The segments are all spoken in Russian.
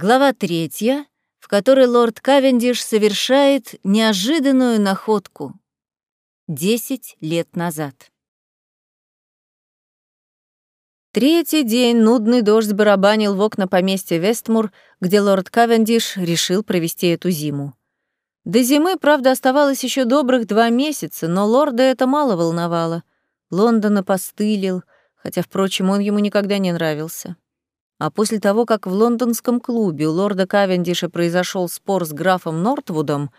Глава третья, в которой лорд Кавендиш совершает неожиданную находку. Десять лет назад. Третий день нудный дождь барабанил в окна поместья Вестмур, где лорд Кавендиш решил провести эту зиму. До зимы, правда, оставалось еще добрых два месяца, но лорда это мало волновало. Лондон опостылил, хотя, впрочем, он ему никогда не нравился. А после того, как в лондонском клубе у лорда Кавендиша произошел спор с графом Нортвудом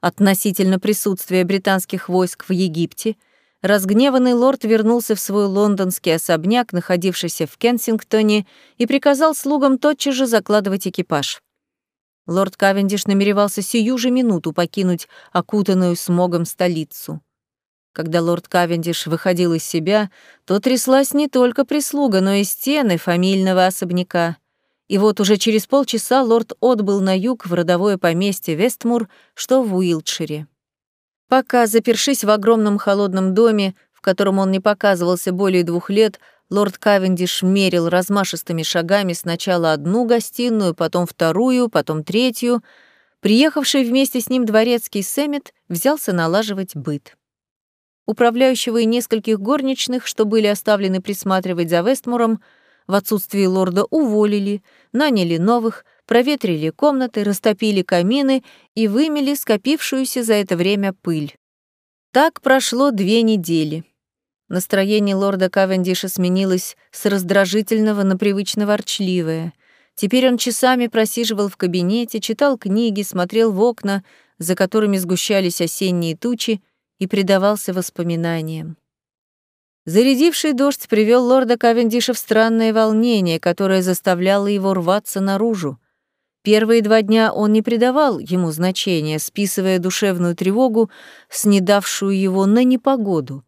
относительно присутствия британских войск в Египте, разгневанный лорд вернулся в свой лондонский особняк, находившийся в Кенсингтоне, и приказал слугам тотчас же закладывать экипаж. Лорд Кавендиш намеревался сию же минуту покинуть окутанную смогом столицу. Когда лорд Кавендиш выходил из себя, то тряслась не только прислуга, но и стены фамильного особняка. И вот уже через полчаса лорд отбыл на юг в родовое поместье Вестмур, что в Уилтшире. Пока, запершись в огромном холодном доме, в котором он не показывался более двух лет, лорд Кавендиш мерил размашистыми шагами сначала одну гостиную, потом вторую, потом третью, приехавший вместе с ним дворецкий Сэммит взялся налаживать быт. Управляющего и нескольких горничных, что были оставлены присматривать за Вестмуром, в отсутствие лорда уволили, наняли новых, проветрили комнаты, растопили камины и вымели скопившуюся за это время пыль. Так прошло две недели. Настроение лорда Кавендиша сменилось с раздражительного на привычно ворчливое. Теперь он часами просиживал в кабинете, читал книги, смотрел в окна, за которыми сгущались осенние тучи, и предавался воспоминаниям. Зарядивший дождь привел лорда Кавендиша в странное волнение, которое заставляло его рваться наружу. Первые два дня он не придавал ему значения, списывая душевную тревогу, снедавшую его на непогоду.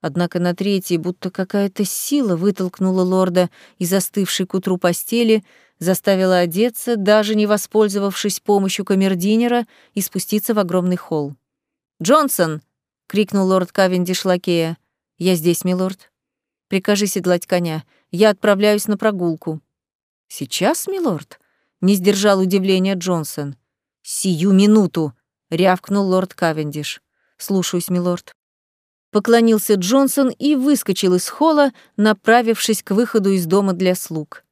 Однако на третий будто какая-то сила вытолкнула лорда из застывшей к утру постели, заставила одеться, даже не воспользовавшись помощью камердинера, и спуститься в огромный холл. «Джонсон!» — крикнул лорд Кавендиш лакея. «Я здесь, милорд. Прикажи седлать коня. Я отправляюсь на прогулку». «Сейчас, милорд?» — не сдержал удивления Джонсон. «Сию минуту!» — рявкнул лорд Кавендиш. «Слушаюсь, милорд». Поклонился Джонсон и выскочил из холла, направившись к выходу из дома для слуг.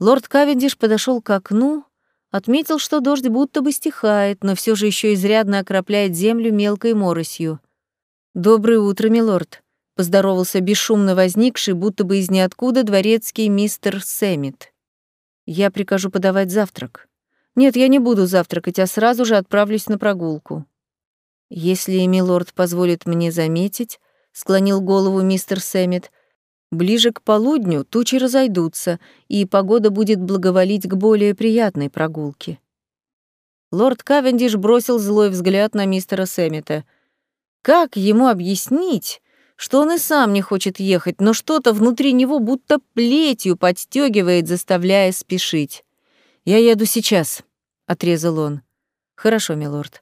Лорд Кавендиш подошел к окну, отметил, что дождь будто бы стихает, но все же еще изрядно окропляет землю мелкой моросью. «Доброе утро, милорд», — поздоровался бесшумно возникший, будто бы из ниоткуда, дворецкий мистер Сэммит. «Я прикажу подавать завтрак». «Нет, я не буду завтракать, а сразу же отправлюсь на прогулку». «Если милорд позволит мне заметить», — склонил голову мистер Сэммит, «ближе к полудню тучи разойдутся, и погода будет благоволить к более приятной прогулке». Лорд Кавендиш бросил злой взгляд на мистера Сэммита — как ему объяснить, что он и сам не хочет ехать, но что-то внутри него будто плетью подстегивает, заставляя спешить? «Я еду сейчас», — отрезал он. «Хорошо, милорд.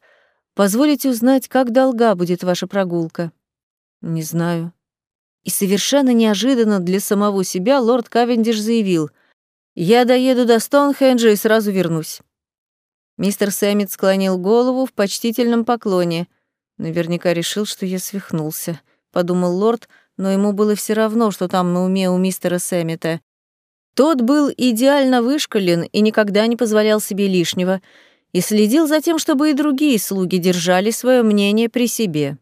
Позволите узнать, как долга будет ваша прогулка?» «Не знаю». И совершенно неожиданно для самого себя лорд Кавендиш заявил, «Я доеду до Стоунхенджа и сразу вернусь». Мистер Сэммит склонил голову в почтительном поклоне — Наверняка решил, что я свихнулся, подумал лорд, но ему было все равно, что там на уме у мистера Сэммита. Тот был идеально вышкален и никогда не позволял себе лишнего, и следил за тем, чтобы и другие слуги держали свое мнение при себе.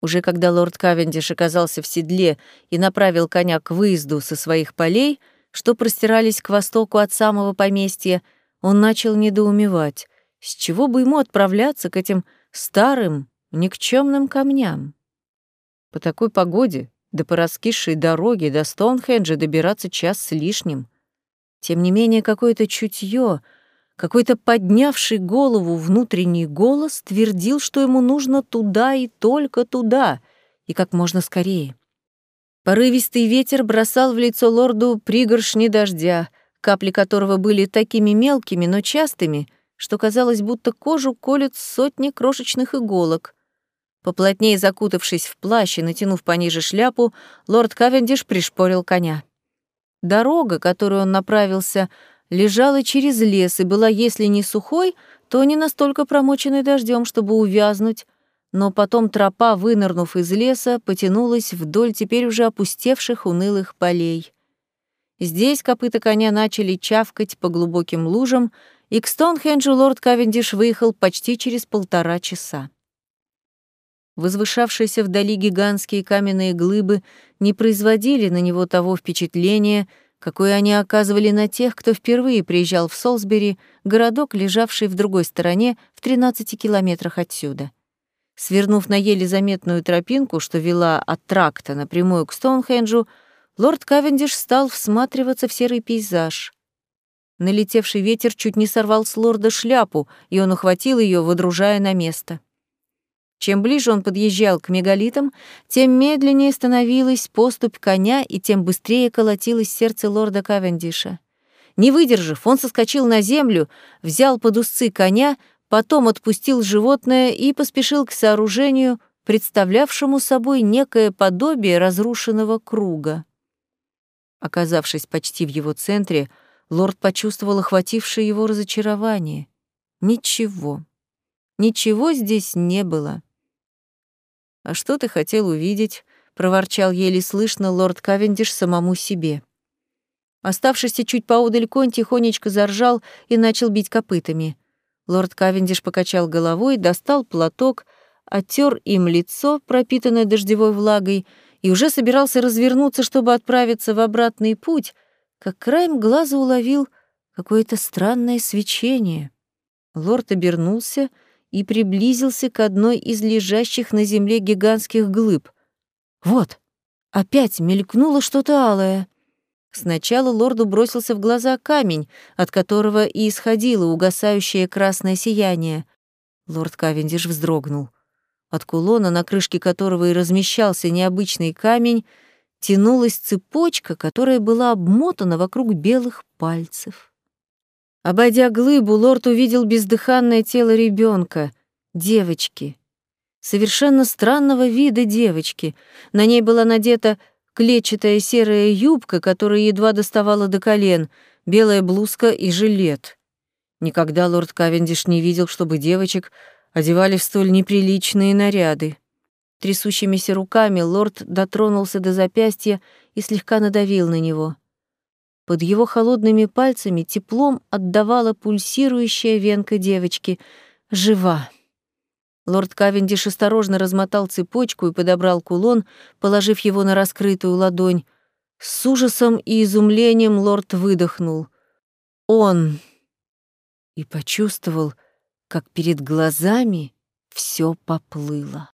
Уже когда лорд Кавендиш оказался в седле и направил коня к выезду со своих полей, что простирались к востоку от самого поместья, он начал недоумевать, с чего бы ему отправляться к этим старым, никчемным камням. По такой погоде, да по раскисшей дороге до Стоунхенджа добираться час с лишним. Тем не менее, какое-то чутье, какой-то поднявший голову внутренний голос твердил, что ему нужно туда и только туда, и как можно скорее. Порывистый ветер бросал в лицо лорду пригоршни дождя, капли которого были такими мелкими, но частыми, что казалось, будто кожу колют сотни крошечных иголок — Поплотнее закутавшись в плащ и натянув пониже шляпу, лорд Кавендиш пришпорил коня. Дорога, которую он направился, лежала через лес и была, если не сухой, то не настолько промоченной дождем, чтобы увязнуть, но потом тропа, вынырнув из леса, потянулась вдоль теперь уже опустевших унылых полей. Здесь копыта коня начали чавкать по глубоким лужам, и к Стоунхенджу лорд Кавендиш выехал почти через полтора часа. Возвышавшиеся вдали гигантские каменные глыбы не производили на него того впечатления, какое они оказывали на тех, кто впервые приезжал в Солсбери, городок, лежавший в другой стороне, в 13 километрах отсюда. Свернув на еле заметную тропинку, что вела от тракта напрямую к Стоунхенджу, лорд Кавендиш стал всматриваться в серый пейзаж. Налетевший ветер чуть не сорвал с лорда шляпу, и он ухватил ее, водружая на место. Чем ближе он подъезжал к мегалитам, тем медленнее становилась поступь коня и тем быстрее колотилось сердце лорда Кавендиша. Не выдержав, он соскочил на землю, взял под узцы коня — потом отпустил животное и поспешил к сооружению, представлявшему собой некое подобие разрушенного круга. Оказавшись почти в его центре, лорд почувствовал охватившее его разочарование. Ничего. Ничего здесь не было. «А что ты хотел увидеть?» — проворчал еле слышно лорд Кавендиш самому себе. Оставшийся чуть поодаль конь тихонечко заржал и начал бить копытами. Лорд Кавендиш покачал головой, достал платок, оттер им лицо, пропитанное дождевой влагой, и уже собирался развернуться, чтобы отправиться в обратный путь, как краем глаза уловил какое-то странное свечение. Лорд обернулся и приблизился к одной из лежащих на земле гигантских глыб. Вот, опять мелькнуло что-то алое. Сначала лорду бросился в глаза камень, от которого и исходило угасающее красное сияние. Лорд Кавендиш вздрогнул. От кулона, на крышке которого и размещался необычный камень, тянулась цепочка, которая была обмотана вокруг белых пальцев. Обойдя глыбу, лорд увидел бездыханное тело ребенка, девочки. Совершенно странного вида девочки. На ней была надета клетчатая серая юбка, которая едва доставала до колен, белая блузка и жилет. Никогда лорд Кавендиш не видел, чтобы девочек одевали в столь неприличные наряды. Трясущимися руками лорд дотронулся до запястья и слегка надавил на него. Под его холодными пальцами теплом отдавала пульсирующая венка девочки. Жива. Лорд Кавендиш осторожно размотал цепочку и подобрал кулон, положив его на раскрытую ладонь. С ужасом и изумлением лорд выдохнул. Он! И почувствовал, как перед глазами все поплыло.